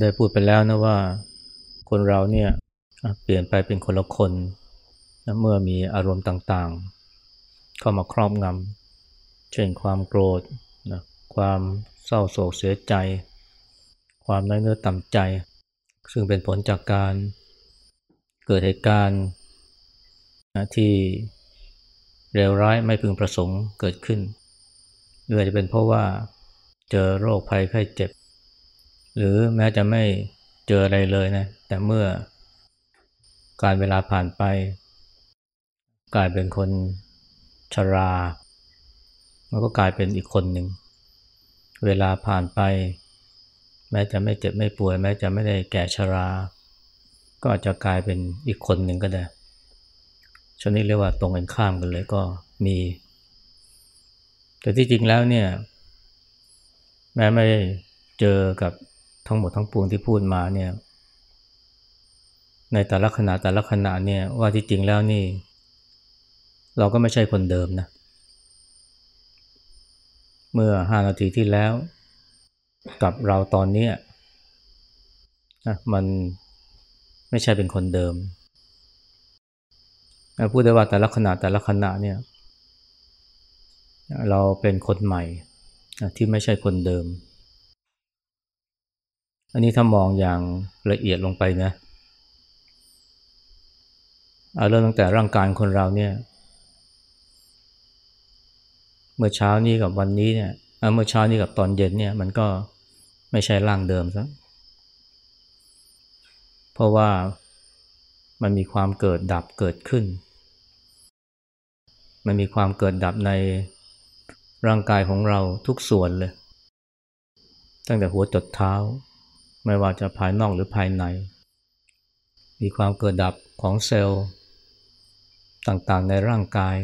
ได้พูดไปแล้วนะว่าคนเราเนี่ยเปลี่ยนไปเป็นคนละคนเมื่อมีอารมณ์ต่างๆ เข้ามาครอบงำเช่นความโกรธนะความเศร้าโศกเสียใจ ความน้อยเนื้อต่ำใจ ซึ่งเป็นผลจากการเกิดเหตุการณ์นะที่เลวร้ายไม่พึงประสงค์เกิดขึ้นหรือจะเป็นเพราะว่าเจอโรคภัยไข้เจ็บ หรือแม้จะไม่เจออะไรเลยนะ แต่เมื่อการเวลาผ่านไป กลายเป็นคนชรา มันก็กลายเป็นอีกคนหนึ่ง เวลาผ่านไป แม้จะไม่เจ็บไม่ป่วย แม้จะไม่ได้แก่ชรา ก็อาจจะกลายเป็นอีกคนหนึ่งก็ได้ชนิดเรียกว่าตรงกันข้ามกันเลยก็มี แต่ที่จริงแล้วเนี่ย แม้ไม่เจอกับ ทั้งหมดทั้งปวงที่พูดมาเนี่ย ในแต่ละขณะแต่ละขณะเนี่ยว่าที่จริงแล้วนี่ เราก็ไม่ใช่คนเดิมนะ เมื่อห้านาทีที่แล้ว กับเราตอนนี้นะมันไม่ใช่เป็นคนเดิมพูดได้ว่าแต่ละขณะแต่ละขณะเนี่ย เราเป็นคนใหม่ที่ไม่ใช่คนเดิม อันนี้ถ้ามองอย่างละเอียดลงไปนะเอาเริ่มตั้งแต่ร่างกายคนเราเนี่ย เมื่อเช้านี้กับวันนี้เนี่ยเมื่อเช้านี้กับตอนเย็นเนี่ย มันก็ไม่ใช่ร่างเดิมซะเพราะว่ามันมีความเกิดดับเกิดขึ้น มันมีความเกิดดับในร่างกายของเราทุกส่วนเลย ตั้งแต่หัวจดเท้า ไม่ว่าจะภายนอกหรือภายใน มีความเกิดดับของเซลล์ต่างๆในร่างกาย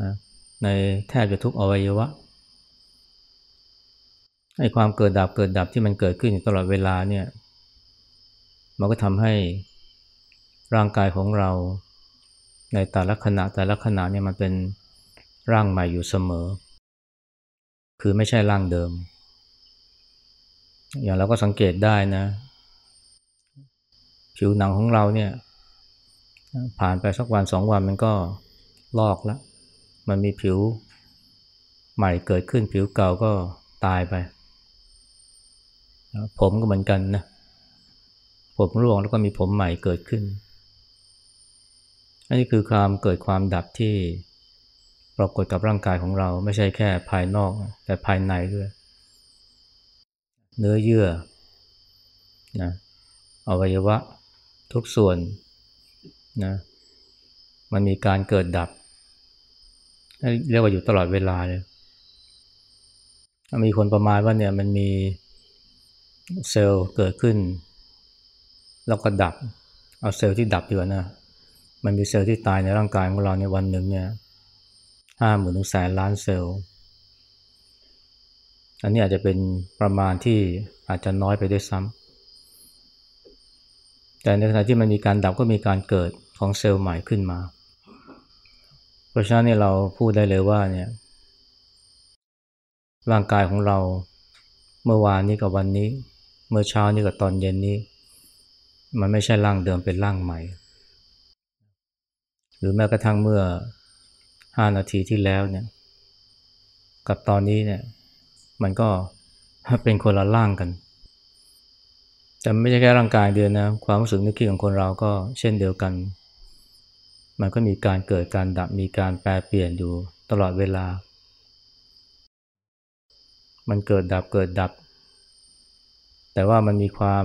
นะในแทบจะทุกอวัยวะไอ้ความเกิดดับเกิดดับที่มันเกิดขึ้นตลอดเวลาเนี่ยมันก็ทำให้ร่างกายของเราในแต่ละขณะแต่ละขณะเนี่ยมันเป็นร่างใหม่อยู่เสมอ คือไม่ใช่ร่างเดิม อย่างเราก็สังเกตได้นะ ผิวหนังของเราเนี่ย ผ่านไปสักวันสองวันมันก็ลอกแล้ว มันมีผิวใหม่เกิดขึ้นผิวเก่าก็ตายไป ผมก็เหมือนกันนะ ผมร่วงแล้วก็มีผมใหม่เกิดขึ้น อันนี้คือความเกิดความดับที่ปรากฏกับร่างกายของเราไม่ใช่แค่ภายนอก แต่ภายในด้วย เนื้อเยื่อนะอวัยวะทุกส่วนนะมันมีการเกิดดับ เรียกว่าอยู่ตลอดเวลาเลยมีคนประมาณว่าเนี่ยมันมีเซลล์เกิดขึ้น แล้วก็ดับ เอาเซลล์ที่ดับดีกว่นะ มันมีเซลล์ที่ตายในร่างกายของเราในวันหนึ่งเนี่ยห้าหมื่นถึงแสนล้านเซลล์ อันนี้อาจจะเป็นประมาณที่อาจจะน้อยไปด้วยซ้ำแต่ในขณะที่มันมีการดับก็มีการเกิดของเซลล์ใหม่ขึ้นมา เพราะฉะนั้นเนี่ยเราพูดได้เลยว่าเนี่ยร่างกายของเราเมื่อวานนี้กับวันนี้ เมื่อเช้านี้กับตอนเย็นนี้ มันไม่ใช่ร่างเดิมเป็นร่างใหม่ หรือแม้กระทั่งเมื่อห้านาทีที่แล้วเนี่ยกับตอนนี้เนี่ย มันก็เป็นคนละร่างกัน แต่ไม่ใช่แค่ร่างกายเดียวนะ ความรู้สึกนึกคิดของคนเราก็เช่นเดียวกัน มันก็มีการเกิดการดับมีการแปรเปลี่ยนอยู่ตลอดเวลา มันเกิดดับเกิดดับ แต่ว่ามันมีความ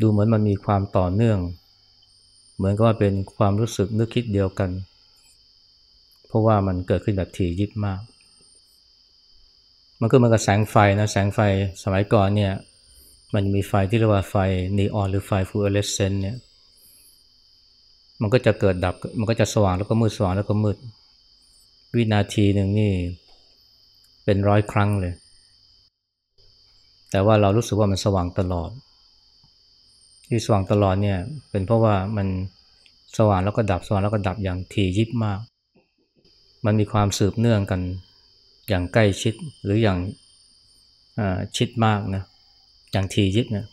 ดูเหมือนมันมีความต่อเนื่อง เหมือนกับว่าเป็นความรู้สึกนึกคิดเดียวกัน เพราะว่ามันเกิดขึ้นแบบถี่ยิบมาก มันก็เหมือนกับแสงไฟนะแสงไฟสมัยก่อนเนี่ยมันมีไฟที่เรียกว่าไฟนีออนหรือไฟฟลูออเรสเซนต์เนี่ยมันก็จะเกิดดับมันก็จะสว่างแล้วก็มืดสว่างแล้วก็มืด วินาทีหนึ่งนี่เป็นร้อยครั้งเลย แต่ว่าเรารู้สึกว่ามันสว่างตลอด ที่สว่างตลอดเนี่ยเป็นเพราะว่ามันสว่างแล้วก็ดับสว่างแล้วก็ดับอย่างถี่ยิบมาก มันมีความสืบเนื่องกัน อย่างใกล้ชิดหรืออย่างชิดมากนะอย่างทียิบเนี่ย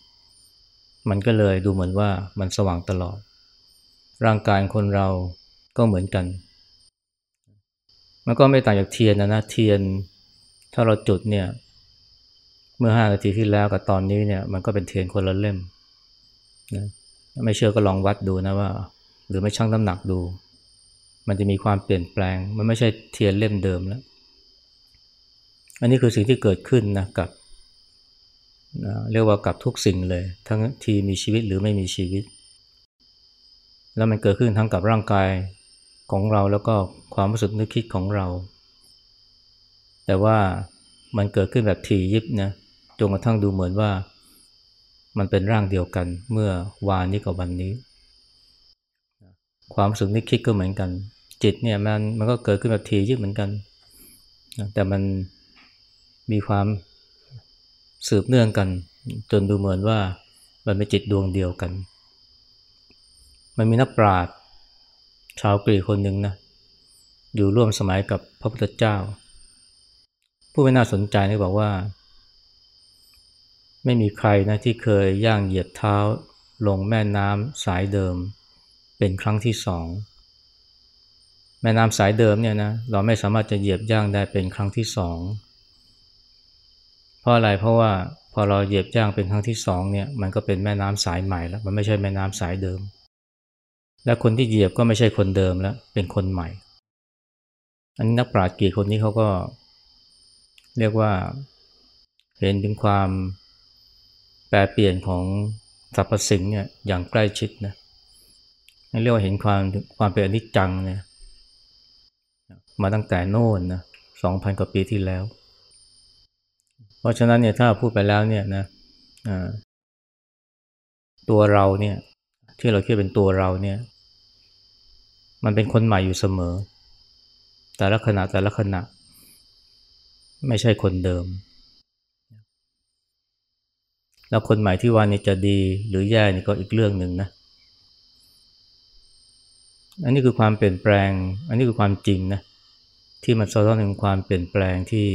มันก็เลยดูเหมือนว่ามันสว่างตลอด ร่างกายคนเราก็เหมือนกัน มันก็ไม่ต่างจากเทียนนะนะเทียนถ้าเราจุดเนี่ยเมื่อห้านาทีที่แล้วกับตอนนี้เนี่ยมันก็เป็นเทียนคนละเล่มนะไม่เชื่อก็ลองวัดดูนะว่า หรือไม่ชั่งน้ำหนักดู มันจะมีความเปลี่ยนแปลง มันไม่ใช่เทียนเล่มเดิมแล้ว อันนี้คือสิ่งที่เกิดขึ้นนะกับนะเรียกว่ากับทุกสิ่งเลย ทั้งที่มีชีวิตหรือไม่มีชีวิต แล้วมันเกิดขึ้นทั้งกับร่างกายของเราแล้วก็ความรู้สึกนึกคิดของเรา แต่ว่ามันเกิดขึ้นแบบถี่ยิบนะจนกระทั่งดูเหมือนว่า มันเป็นร่างเดียวกันเมื่อวานนี้กับวันนี้ ความรู้สึกนึกคิดก็เหมือนกัน จิตเนี่ยมันมันก็เกิดขึ้นแบบทียิบเหมือนกัน แต่มัน มีความสืบเนื่องกัน จนดูเหมือนว่ามันเป็นจิตดวงเดียวกัน มันมีนักปราชญ์ชาวกรีกคนหนึ่งนะอยู่ร่วมสมัยกับพระพุทธเจ้า ผู้ไม่น่าสนใจนี่บอกว่า ไม่มีใครนะที่เคยย่างเหยียบเท้าลงแม่น้ำสายเดิม เป็นครั้งที่สองแม่น้ำสายเดิมเนี่ยนะเราไม่สามารถจะเหยียบย่างได้เป็นครั้งที่สอง ราะอะไรเพราะว่าพอเราเหยียบย่างเป็นครั้งที่สองเนี่ยมันก็เป็นแม่น้ำสายใหม่แล้วมันไม่ใช่แม่น้ำสายเดิม และคนที่เหยียบก็ไม่ใช่คนเดิมแล้วเป็นคนใหม่ อันนี้นักปราชญ์กี่คนนี้เขาก็ เรียกว่าเห็นถึงความแปรเปลี่ยนของสรรพสิ่งเนี่ยอย่างใกล้ชิดนะเรียกว่าเห็นความความเป็นอนิจจังเนี่ยมาตั้งแต่โน่นนะสองพันกว่าปีที่แล้ว ราะฉะนั้นเนี่ยถ้าพูดไปแล้วเนี่ยนะตัวเราเนี่ยที่เราคิดเป็นตัวเราเนี่ย มันเป็นคนใหม่อยู่เสมอ แต่ละขณะแต่ละขณะ ไม่ใช่คนเดิม แล้วคนใหม่ที่ว่านี่จะดีหรือแย่นี่ก็อีกเรื่องหนึ่งนะ อันนี้คือความเปลี่ยนแปลง อันนี้คือความจริงนะที่มันสะท้อนถึงความเปลี่ยนแปลงที่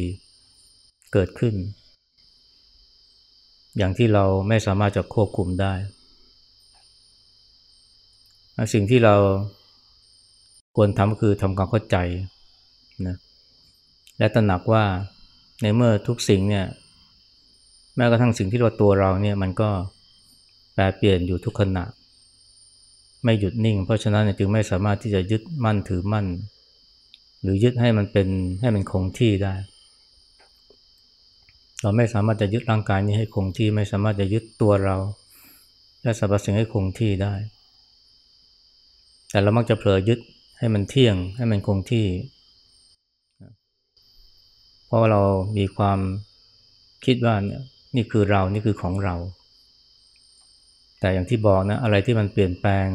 เกิดขึ้น อย่างที่เราไม่สามารถจะควบคุมได้ สิ่งที่เราควรทำคือทำความเข้าใจนะและตระหนักว่าในเมื่อทุกสิ่งเนี่ยแม้กระทั่งสิ่งที่เราตัวเราเนี่ยมันก็แปรเปลี่ยนอยู่ทุกขณะ ไม่หยุดนิ่ง เพราะฉะนั้นจึงไม่สามารถที่จะยึดมั่นถือมั่น หรือยึดให้มันเป็นให้มันคงที่ได้ เราไม่สามารถจะยึดร่างกายนี้ให้คงที่ไม่สามารถจะยึดตัวเรา และสรรพสิ่งให้คงที่ได้ แต่เรามักจะเผลอยึดให้มันเที่ยง ให้มันคงที่ เพราะว่าเรามีความคิดว่าเนี่ยนี่คือเรานี่คือของเรา แต่อย่างที่บอกนะอะไรที่มันเปลี่ยนแปลง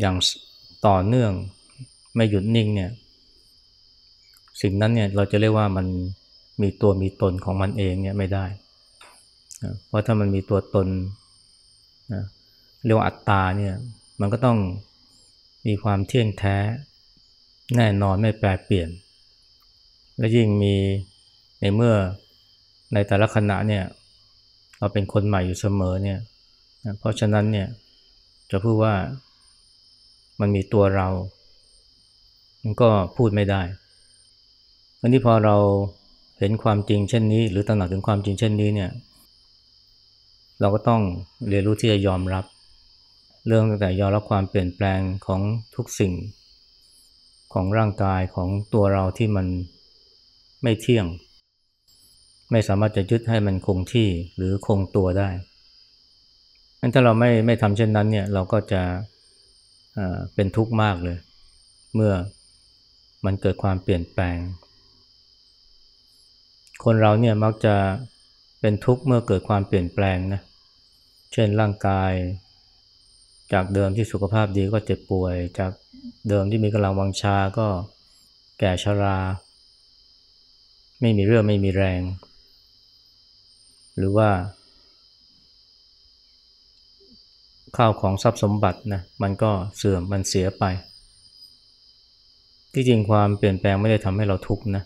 อย่างต่อเนื่อง ไม่หยุดนิ่งเนี่ย สิ่งนั้นเนี่ยเราจะเรียกว่ามัน มีตัวมีตนของมันเองเนี่ยไม่ได้เพราะถ้ามันมีตัวตนเรียกว่าอัตตาเนี่ยมันก็ต้องมีความเที่ยงแท้ แน่นอนไม่แปรเปลี่ยน และยิ่งมีในเมื่อในแต่ละขณะเนี่ยเราเป็นคนใหม่อยู่เสมอเนี่ยเพราะฉะนั้นเนี่ยจะพูดว่ามันมีตัวเรา มันก็พูดไม่ได้อันนี้พอเรา ห็นความจริงเช่นนี้ หรือตระหนักถึงความจริงเช่นนี้เนี่ยเราก็ต้องเรียนรู้ที่จะยอมรับ เรื่องตั้งแต่ยอมรับความเปลี่ยนแปลงของทุกสิ่ง ของร่างกายของตัวเราที่มันไม่เที่ยง ไม่สามารถจะยึดให้มันคงที่หรือคงตัวได้งั้นถ้าเราไม่ไม่ทำเช่นนั้นเนี่ยเราก็จะเป็นทุกข์มากเลย เมื่อมันเกิดความเปลี่ยนแปลง คนเราเนี่ยมักจะเป็นทุกข์เมื่อเกิดความเปลี่ยนแปลงนะ เช่นร่างกาย จากเดิมที่สุขภาพดีก็เจ็บป่วย จากเดิมที่มีกำลังวังชาก็แก่ชรา ไม่มีเรื่องไม่มีแรง หรือว่า ข้าวของทรัพย์สมบัตินะมันก็เสื่อมมันเสียไป ที่จริงความเปลี่ยนแปลงไม่ได้ทำให้เราทุกข์นะ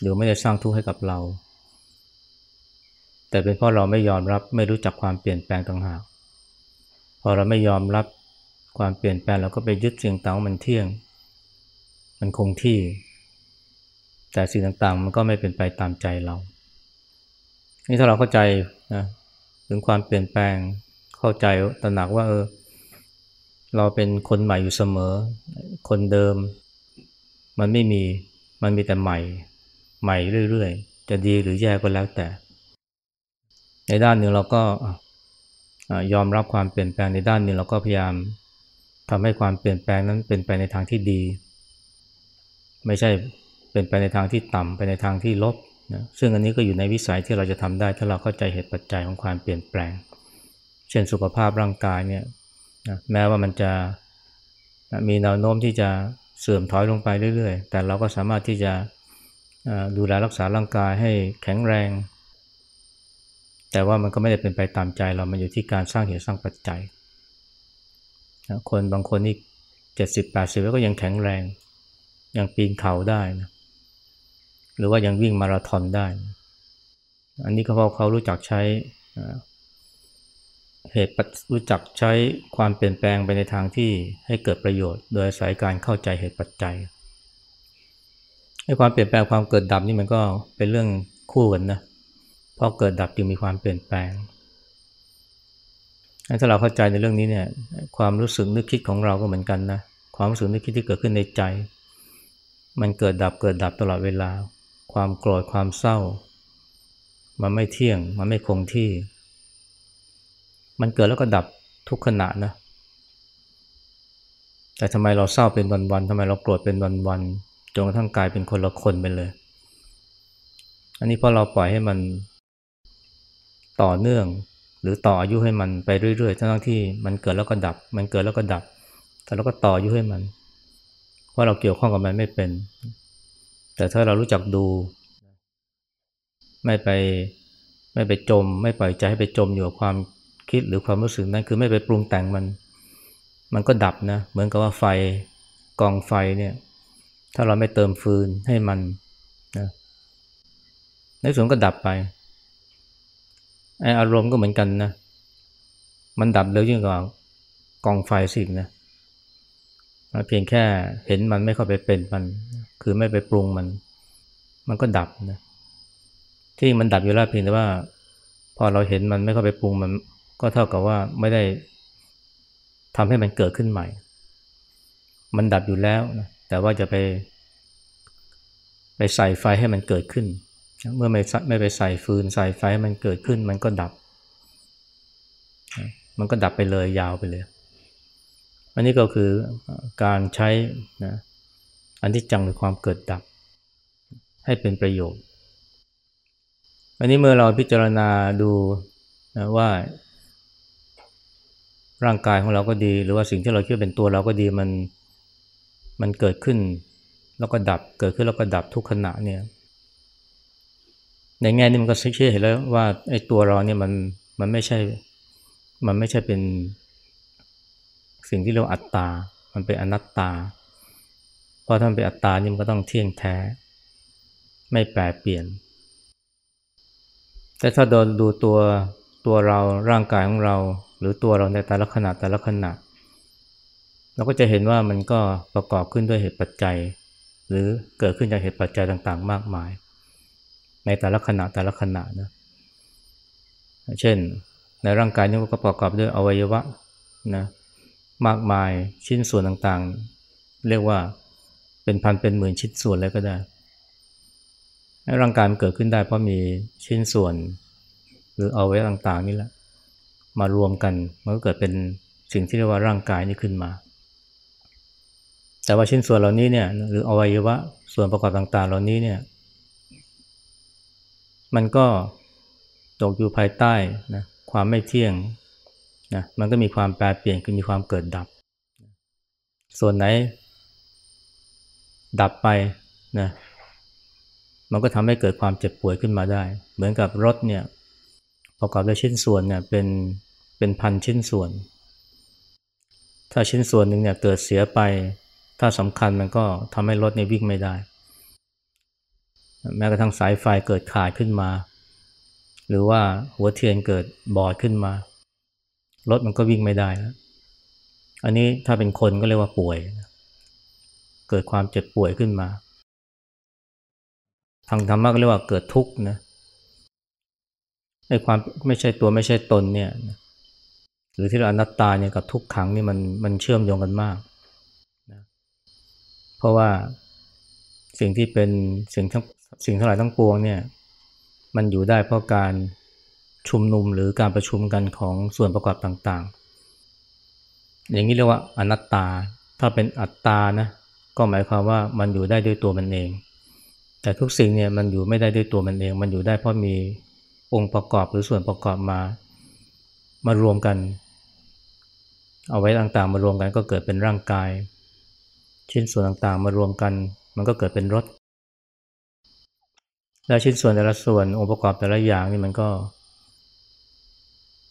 หรือไม่ได้สร้างทุกข์ให้กับเรา แต่เป็นเพราะเราไม่ยอมรับไม่รู้จักความเปลี่ยนแปลงต่างหาก พอเราไม่ยอมรับความเปลี่ยนแปลงเราก็ไปยึดสิ่งต่างมันเที่ยง มันคงที่ แต่สิ่งต่างๆ มันก็ไม่เป็นไปตามใจเรา นี่ถ้าเราเข้าใจนะถึงความเปลี่ยนแปลงเข้าใจตระหนักว่าเออเราเป็นคนใหม่อยู่เสมอ คนเดิม มันไม่มี มันมีแต่ใหม่ ใหม่เรื่อยๆ จะดีหรือแย่ก็แล้วแต่ ในด้านหนึ่งเราก็ยอมรับความเปลี่ยนแปลงในด้านหนึ่งเราก็พยายามทำให้ความเปลี่ยนแปลงนั้นเป็นไปในทางที่ดี ไม่ใช่เป็นไปในทางที่ต่ำไปในทางที่ลบนะซึ่งอันนี้ก็อยู่ในวิสัยที่เราจะทำได้ ถ้าเราเข้าใจเหตุปัจจัยของความเปลี่ยนแปลง เช่นสุขภาพร่างกายเนี่ยนะแม้ว่ามันจะนะมีแนวโน้มที่จะเสื่อมถอยลงไปเรื่อยๆ แต่เราก็สามารถที่จะ ดูแลรักษาร่างกายให้แข็งแรง แต่ว่ามันก็ไม่ได้เป็นไปตามใจเรา มันอยู่ที่การสร้างเหตุสร้างปัจจัย คนบางคนนี่เจ็ดสิบแปดสิบแล้วก็ยังแข็งแรง ยังปีนเขาได้นะหรือว่ายังวิ่งมาราธอนได้ อันนี้ก็เพราะเขารู้จักใช้เหตุรู้จักใช้ความเปลี่ยนแปลงไปในทางที่ให้เกิดประโยชน์ โดยอาศัยการเข้าใจเหตุปัจจัย ให้ความเปลี่ยนแปลงความเกิดดับนี่มันก็เป็นเรื่องคู่กันนะเพราะเกิดดับจึงมีความเปลี่ยนแปลงถ้าเราเข้าใจในเรื่องนี้เนี่ย ความรู้สึกนึกคิดของเราก็เหมือนกันนะความรู้สึกนึกคิดที่เกิดขึ้นในใจ มันเกิดดับเกิดดับตลอดเวลา ความโกรธความเศร้า มันไม่เที่ยง มันไม่คงที่ มันเกิดแล้วก็ดับทุกขณะนะแต่ทำไมเราเศร้าเป็นวันๆทำไมเราโกรธเป็นวันๆ นกระทั่งกลายเป็นคนละคนไปเลย อันนี้เพราะเราปล่อยให้มันต่อเนื่อง หรือต่ออายุให้มันไปเรื่อยๆทั้งที่มันเกิดแล้วก็ดับ มันเกิดแล้วก็ดับ แต่เราก็ต่ออายุให้มัน เพราะเราเกี่ยวข้องกับมันไม่เป็น แต่ถ้าเรารู้จักดู ไม่ไปไม่ไปจม ไม่ปล่อยใจให้ไปจมอยู่กับความคิดหรือความรู้สึกนั้นคือไม่ไปปรุงแต่งมัน มันก็ดับนะ เหมือนกับว่าไฟกองไฟเนี่ย ถ้าเราไม่เติมฟืนให้มันนะในส่วนก็ดับไปไออารมณ์ก็เหมือนกันนะ มันดับเร็วยิ่งกว่ากองไฟสินะเพียงแค่เห็นมันไม่เข้าไปเป็นมัน คือไม่ไปปรุงมัน มันก็ดับนะที่มันดับอยู่แล้วเพียงแต่ว่า พอเราเห็นมันไม่เข้าไปปรุงมันก็เท่ากับว่าไม่ได้ทำให้มันเกิดขึ้นใหม่ มันดับอยู่แล้วนะ แต่ว่าจะไป ไปใส่ไฟให้มันเกิดขึ้น เมื่อไม่ไม่ไปใส่ฟืนใส่ไฟให้มันเกิดขึ้น มันก็ดับ มันก็ดับไปเลยยาวไปเลย อันนี้ก็คือการใช้นะอันที่จังหรือความเกิดดับ ให้เป็นประโยชน์ อันนี้เมื่อเราพิจารณาดูนะว่าร่างกายของเราก็ดี หรือว่าสิ่งที่เราคิดเป็นตัวเราก็ดีมัน มันเกิดขึ้นแล้วก็ดับ เกิดขึ้นแล้วก็ดับทุกขณะเนี่ยในแง่นี้มันก็เชื่อเห็นแล้วว่าไอ้ตัวเราเนี่ยมันมันไม่ใช่ มันไม่ใช่เป็นสิ่งที่เรียกอัตตา มันเป็นอนัตตา เพราะถ้าเป็นอัตตานี่มันก็ต้องเที่ยงแท้ ไม่แปรเปลี่ยน แต่ถ้าโดนดูตัวตัวเราร่างกายของเรา หรือตัวเราในแต่ละขณะแต่ละขณะ เราก็จะเห็นว่ามันก็ประกอบขึ้นด้วยเหตุปัจจัย หรือเกิดขึ้นจากเหตุปัจจัยต่างๆ มากมาย ในแต่ละขณะแต่ละขณะนะเช่น ในร่างกายนี้ก็ประกอบด้วยอวัยวะนะมากมายชิ้นส่วนต่างๆ เรียกว่าเป็นพันเป็นหมื่นชิ้นส่วนเลยก็ได้ ร่างกายมันเกิดขึ้นได้เพราะมีชิ้นส่วน หรืออวัยวะต่างๆนี่แหละมารวมกันมันก็เกิดเป็นสิ่งที่เรียกว่าร่างกายนี้ขึ้นมา แต่ว่าชิ้นส่วนเหล่านี้เนี่ยหรืออวัยวะส่วนประกอบต่าง ๆ เหล่านี้เนี่ย มันก็ตกอยู่ภายใต้นะความไม่เที่ยงนะมันก็มีความแปรเปลี่ยนคือมีความเกิดดับ ส่วนไหน ดับไปนะมันก็ทำให้เกิดความเจ็บป่วยขึ้นมาได้ เหมือนกับรถเนี่ยประกอบด้วยชิ้นส่วนเนี่ยเป็นเป็นพันชิ้นส่วน ถ้าชิ้นส่วนหนึ่งเนี่ยเกิดเสียไป ถ้าสำคัญมันก็ทำให้รถในวิ่งไม่ได้ แม้กระทั่งสายไฟเกิดขาดขึ้นมา หรือว่าหัวเทียนเกิดบอดขึ้นมา รถมันก็วิ่งไม่ได้แล้วอันนี้ถ้าเป็นคนก็เรียกว่าป่วย เกิดความเจ็บป่วยขึ้นมา ทางธรรมะก็เรียกว่าเกิดทุกข์นะไอ้ความไม่ใช่ตัวไม่ใช่ตนเนี่ยหรือที่เราอนัตตาเนี่ยกับทุกขังนี่มันมันเชื่อมโยงกันมาก เพราะว่าสิ่งที่เป็นสิ่งทั้งสิ่งทั้งหลายทั้งปวงเนี่ยมันอยู่ได้เพราะการชุมนุมหรือการประชุมกันของส่วนประกอบต่างๆ อย่างนี้เรียกว่าอนัตตา ถ้าเป็นอัตตานะก็หมายความว่ามันอยู่ได้ด้วยตัวมันเอง แต่ทุกสิ่งเนี่ยมันอยู่ไม่ได้ด้วยตัวมันเอง มันอยู่ได้เพราะมีองค์ประกอบหรือส่วนประกอบมามารวมกัน เอาไว้ต่างๆมารวมกันก็เกิดเป็นร่างกาย ชิ้นส่วนต่างๆ มารวมกัน มันก็เกิดเป็นรถ และชิ้นส่วนแต่ละส่วนองค์ประกอบแต่ละอย่างนี่มันก็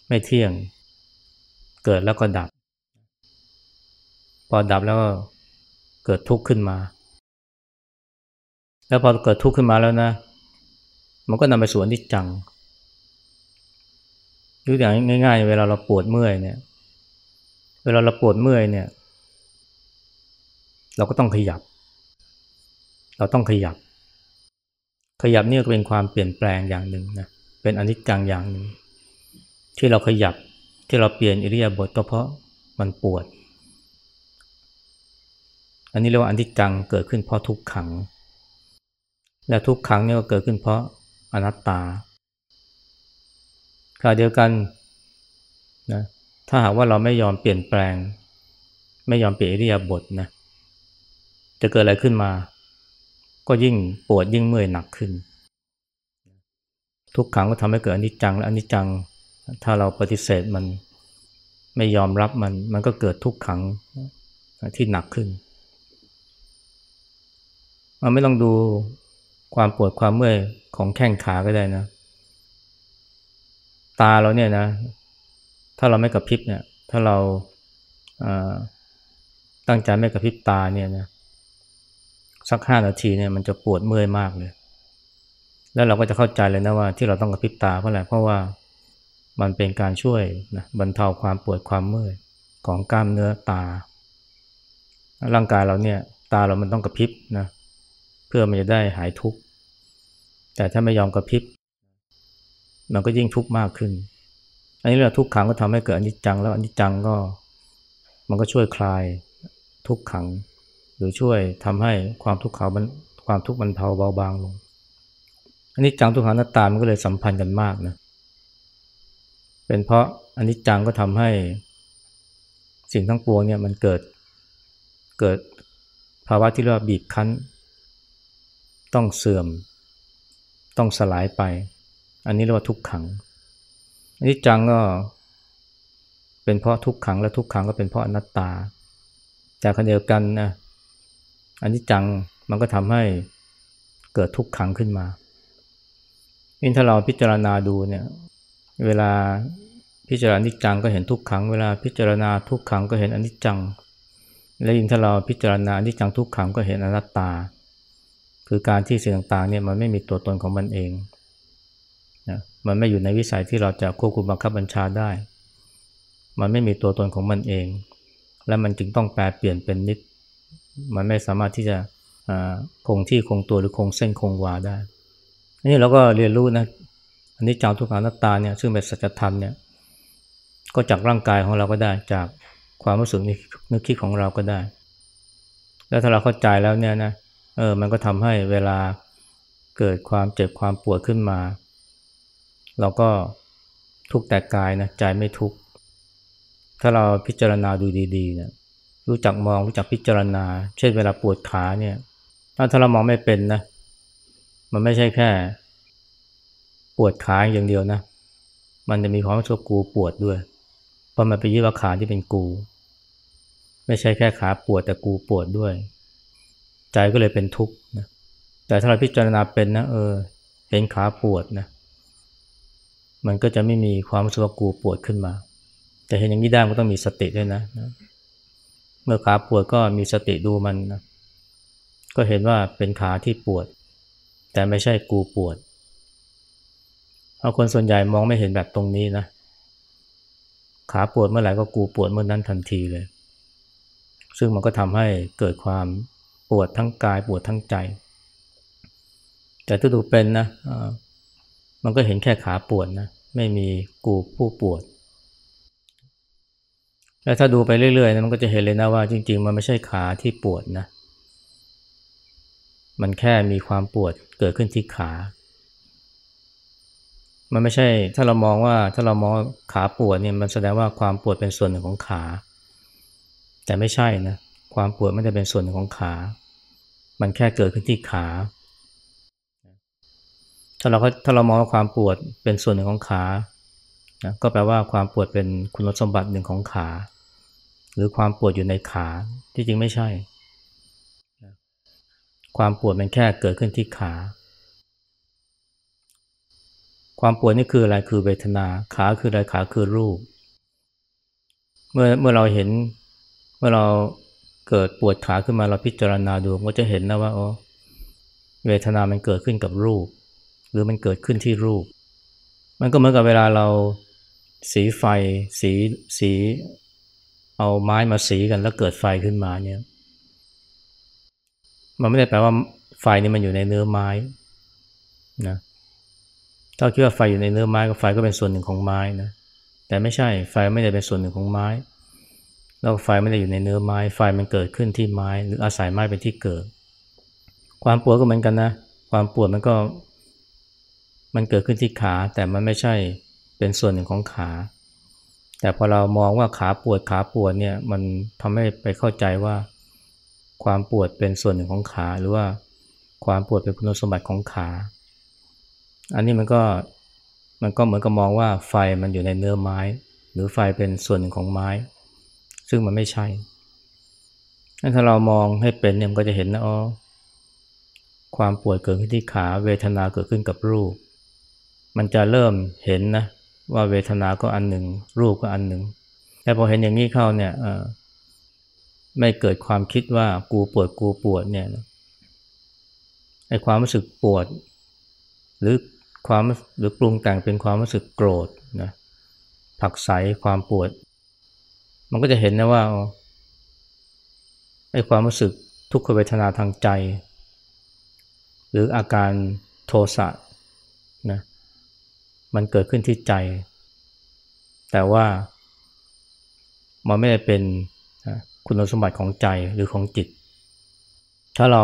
ไม่เที่ยง เกิดแล้วก็ดับ พอดับแล้วก็เกิดทุกข์ขึ้นมา แล้วพอเกิดทุกข์ขึ้นมาแล้วนะ มันก็นำไปสู่อนิจจังยกอย่างง่าย ๆ เวลาเราปวดเมื่อยเนี่ย เวลาเราปวดเมื่อยเนี่ย เราก็ต้องขยับ เราต้องขยับ ขยับนี่ก็เป็นความเปลี่ยนแปลงอย่างหนึ่งนะเป็นอนิจจังอย่างหนึ่ง ที่เราขยับที่เราเปลี่ยนอิริยาบถก็เพราะมันปวด อันนี้เรียกว่าอนิจจังเกิดขึ้นเพราะทุกขัง และทุกขังนี่ก็เกิดขึ้นเพราะอนัตตาขณะเดียวกันนะถ้าหากว่าเราไม่ยอมเปลี่ยนแปลง ไม่ยอมเปลี่ยนอิริยาบถนะ จะเกิดอะไรขึ้นมา ก็ยิ่งปวดยิ่งเมื่อยหนักขึ้น ทุกขังก็ทำให้เกิดอนิจจังและอนิจจัง ถ้าเราปฏิเสธมันไม่ยอมรับมัน มันก็เกิดทุกขังที่หนักขึ้นมันไม่ต้องดูความปวดความเมื่อยของแข้งขาก็ได้นะ ตาเราเนี่ยนะ ถ้าเราไม่กระพริบเนี่ย ถ้าเราตั้งใจไม่กระพริบตาเนี่ยนะ สักห้านาทีเนี่ยมันจะปวดเมื่อยมากเลย แล้วเราก็จะเข้าใจเลยนะว่าที่เราต้องกระพริบตาเพราะอะไรเพราะว่ามันเป็นการช่วยนะบรรเทาความปวดความเมื่อยของกล้ามเนื้อตา ร่างกายเราเนี่ยตาเรามันต้องกระพริบนะเพื่อมันจะได้หายทุกข์แต่ถ้าไม่ยอมกระพริบมันก็ยิ่งทุกข์มากขึ้น อันนี้เรื่องทุกขังก็ทำให้เกิดอนิจจังแล้วอนิจจังก็มันก็ช่วยคลายทุกขัง หรือช่วยทำให้ความทุกข์เขาความทุกข์มันเทาเบาบางลง อันนี้จังทุกขังหน้าตามันก็เลยสัมพันธ์กันมากนะ เป็นเพราะอันนี้จังก็ทำให้สิ่งทั้งปวงเนี่ยมันเกิดเกิดภาวะที่เรียกว่าบีบคั้น ต้องเสื่อม ต้องสลายไป อันนี้เรียกว่าทุกขัง อันนี้จังก็เป็นเพราะทุกขังและทุกขังก็เป็นเพราะอนัตตา แต่คนเดียวกันนะ อันนี้จังมันก็ทำให้เกิดทุกขังขึ้นมาอินถ้าเราพิจารณาดูเนี่ย เวลาพิจารณาอนิจจังก็เห็นทุกขัง เวลาพิจารณาทุกขังก็เห็นอนิจจัง และยิ่งถ้าเราพิจารณาอนิจจังทุกขังก็เห็นอนัตตา คือการที่สิ่งต่างๆเนี่ยมันไม่มีตัวตนของมันเองนะมันไม่อยู่ในวิสัยที่เราจะควบคุมบังคับบัญชาได้ มันไม่มีตัวตนของมันเอง และมันจึงต้องแปลเปลี่ยนเป็นนิด มันไม่สามารถที่จะคงที่คงตัวหรือคงเส้นคงวาได้นี่เราก็เรียนรู้นะ อันนี้จางทุกขานัตตาเนี่ยซึ่งเป็นสัจธรรมเนี่ย ก็จากร่างกายของเราก็ได้ จากความรู้สึกนึกคิดของเราก็ได้ แล้วถ้าเราเข้าใจแล้วเนี่ยนะ เออ มันก็ทำให้เวลาเกิดความเจ็บความปวดขึ้นมา เราก็ทุกแต่กายนะใจไม่ทุก ถ้าเราพิจารณาดูดีๆเนี่ย รู้จักมองรู้จักพิจารณา เช่นเวลาปวดขาเนี่ย ถ้าเรามองไม่เป็นนะ มันไม่ใช่แค่ ปวดขาอย่างเดียวนะ มันจะมีความรู้สึกกูปวดด้วย เพราะมันไปยึดว่าขาที่เป็นกู ไม่ใช่แค่ขาปวดแต่กูปวดด้วย ใจก็เลยเป็นทุกข์นะแต่ถ้าเราพิจารณาเป็นนะเออเห็นขาปวดนะ มันก็จะไม่มีความรู้สึกว่ากูปวดขึ้นมา แต่เห็นอย่างนี้ได้มันต้องมีสติด้วยนะ เมื่อขาปวดก็มีสติดูมันนะก็เห็นว่าเป็นขาที่ปวด แต่ไม่ใช่กูปวดเอาคนส่วนใหญ่มองไม่เห็นแบบตรงนี้นะ ขาปวดเมื่อไหร่ก็กูปวดเมื่อนั้นทันทีเลย ซึ่งมันก็ทำให้เกิดความปวดทั้งกายปวดทั้งใจ แต่ถ้าดูเป็นนะมันก็เห็นแค่ขาปวดนะ ไม่มีกูผู้ปวด แล้วถ้าดูไปเรื่อยๆนะมันก็จะเห็นเลยนะว่าจริง ๆ มันไม่ใช่ขาที่ปวดนะ มันแค่มีความปวดเกิดขึ้นที่ขา มันไม่ใช่ ถ้าเรามองว่าถ้าเรามองขาปวดเนี่ยมันแสดงว่าความปวดเป็นส่วนหนึ่งของขา แต่ไม่ใช่นะ ความปวดไม่ได้เป็นส่วนหนึ่งของขา มันแค่เกิดขึ้นที่ขา ถ้าเราถ้าเรามองว่าความปวดเป็นส่วนหนึ่งของขานะก็แปลว่าความปวดเป็นคุณสมบัติหนึ่งของขา หรือความปวดอยู่ในขาที่จริงไม่ใช่ ความปวดมันแค่เกิดขึ้นที่ขา ความปวดนี่คืออะไรคือเวทนาขาคืออะไรขาคือรูป เมื่อเมื่อเราเห็นเมื่อเราเกิดปวดขาขึ้นมาเราพิจารณาดูก็จะเห็นนะว่าอ๋อเวทนามันเกิดขึ้นกับรูป หรือมันเกิดขึ้นที่รูป มันก็เหมือนกับเวลาเราสีไฟ สีสี เอาไม้มาสีกันแล้วเกิดไฟขึ้นมาเนี่ยมันไม่ได้แปลว่าไฟนี่มันอยู่ในเนื้อไม้นะถ้าคิดว่าไฟอยู่ในเนื้อไม้ก็ไฟก็เป็นส่วนหนึ่งของไม้นะแต่ไม่ใช่ไฟไม่ได้เป็นส่วนหนึ่งของไม้แล้วไฟไม่ได้อยู่ในเนื้อไม้ ไฟมันเกิดขึ้นที่ไม้ หรืออาศัยไม้เป็นที่เกิด ความปวดก็เหมือนกันนะ ความปวดมันก็ มันเกิดขึ้นที่ขา แต่มันไม่ใช่เป็นส่วนหนึ่งของขา แต่พอเรามองว่าขาปวดขาปวดเนี่ยมันทำให้ไปเข้าใจว่า ความปวดเป็นส่วนหนึ่งของขาหรือว่าความปวดเป็นคุณสมบัติของขา อันนี้มันก็มันก็เหมือนกับมองว่าไฟมันอยู่ในเนื้อไม้ หรือไฟเป็นส่วนหนึ่งของไม้ ซึ่งมันไม่ใช่ถ้าเรามองให้เป็นเนี่ยมันก็จะเห็นนะอ๋อความปวดเกิดขึ้นที่ขาเวทนาเกิดขึ้นกับรูป มันจะเริ่มเห็นนะ ว่าเวทนาก็อันหนึ่ง รูปก็อันหนึ่ง แต่พอเห็นอย่างนี้เข้าเนี่ยไม่เกิดความคิดว่ากูปวดกูปวดเนี่ยไอ้ความรู้สึกปวด หรือความหรือปรุงแต่งเป็นความรู้สึกโกรธนะผักใสความปวด มันก็จะเห็นนะว่าไอ้ความรู้สึกทุกขเวทนาทางใจ หรืออาการโทสะนะ มันเกิดขึ้นที่ใจ แต่ว่ามันไม่ได้เป็นคุณสมบัติของใจหรือของจิต ถ้าเรา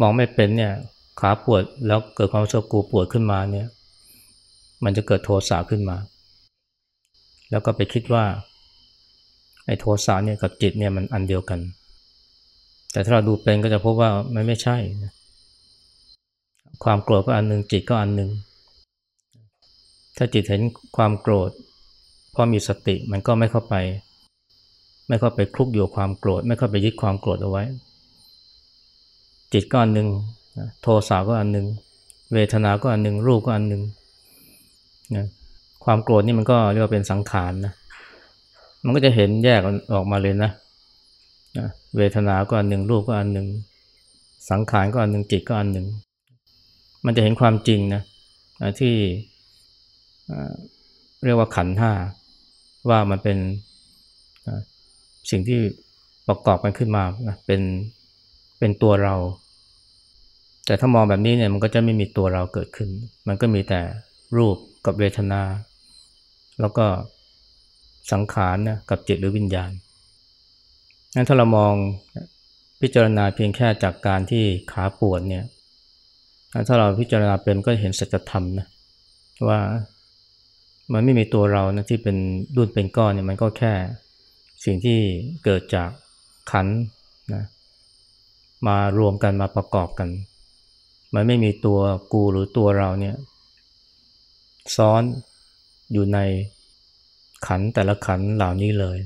มองไม่เป็นเนี่ยขาปวดแล้วเกิดความรู้สึกกูปวดขึ้นมาเนี่ย มันจะเกิดโทสะขึ้นมา แล้วก็ไปคิดว่าไอ้โทสะเนี่ยกับจิตเนี่ยมันอันเดียวกัน แต่ถ้าเราดูเป็นก็จะพบว่ามันไม่ใช่ ความโกรธก็อันหนึ่งจิตก็อันหนึ่ง ถ้าจิตเห็นความโกรธพอมีสติมันก็ไม่เข้าไป ไม่เข้าไปคลุกอยู่ความโกรธ ไม่เข้าไปยึดความโกรธเอาไว้ จิตก็อันหนึ่งโทสะก็อันหนึ่งเวทนาก็อันหนึ่งรูปก็อันหนึ่งนะความโกรธนี่มันก็เรียกว่าเป็นสังขารนะมันก็จะเห็นแยกออกมาเลยนะนะเวทนาก็อันหนึ่งรูปก็อันหนึ่งสังขารก็อันหนึ่งจิตก็อันหนึ่งมันจะเห็นความจริงนะที่ เรียกว่าขันห้าว่ามันเป็นสิ่งที่ประกอบกันขึ้นมาเป็นเป็นตัวเรา แต่ถ้ามองแบบนี้เนี่ยมันก็จะไม่มีตัวเราเกิดขึ้น มันก็มีแต่รูปกับเวทนา แล้วก็สังขารนะกับจิตหรือวิญญาณงั้นถ้าเรามองพิจารณาเพียงแค่จากการที่ขาปวดเนี่ย ถ้าเราพิจารณาเป็นก็เห็นสัจธรรมนะว่า มันไม่มีตัวเรานะที่เป็นดุนเป็นก้อนเนี่ยมันก็แค่สิ่งที่เกิดจากขันนะมารวมกันมาประกอบกัน มันไม่มีตัวกูหรือตัวเราเนี่ยซ้อนอยู่ในขันแต่ละขันเหล่านี้เลย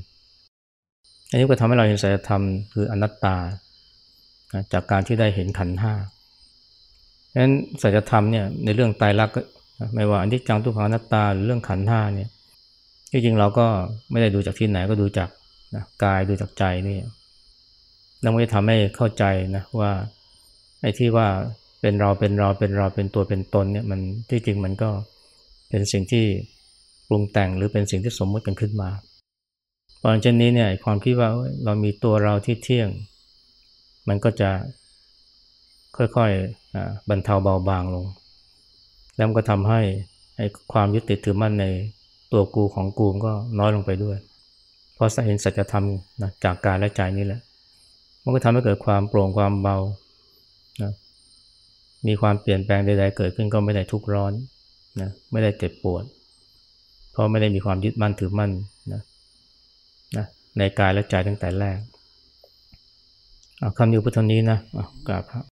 อันนี้ก็ทำให้เราเห็นสัจธรรมคืออนัตตา จากการที่ได้เห็นขันห้าดังนั้นสัจธรรมเนี่ยในเรื่องตายรัก ไม่ว่าอันที่จังทุกขังนัตตาหรือเรื่องขันห้าเนี่ยที่จริงเราก็ไม่ได้ดูจากที่ไหนก็ดูจากนะกายดูจากใจนี่แล้วมันจะทำให้เข้าใจนะว่าไอ้ที่ว่าเป็นเราเป็นเราเป็นเราเป็นตัวเป็นตนเนี่ยมันที่จริงมันก็เป็นสิ่งที่ปรุงแต่งหรือเป็นสิ่งที่สมมติกันขึ้นมาเพราะฉะนี้เนี่ยความคิดว่าเรามีตัวเราที่เที่ยง มันก็จะค่อยๆบรรเทาเบาบางลง แล้วก็ทำให้ความยึดติดถือมั่นในตัวกูของกูก็น้อยลงไปด้วย เพราะเห็นสัจธรรมนะจากกายและใจนี่แหละ มันก็ทำให้เกิดความโปร่งความเบานะมีความเปลี่ยนแปลงใดๆเกิดขึ้นก็ไม่ได้ทุกร้อนนะไม่ได้เจ็บปวด เพราะไม่ได้มีความยึดมั่นถือมั่นนะนะในกายและใจตั้งแต่แรกคำนี้พุทธนี้นะกราบครับ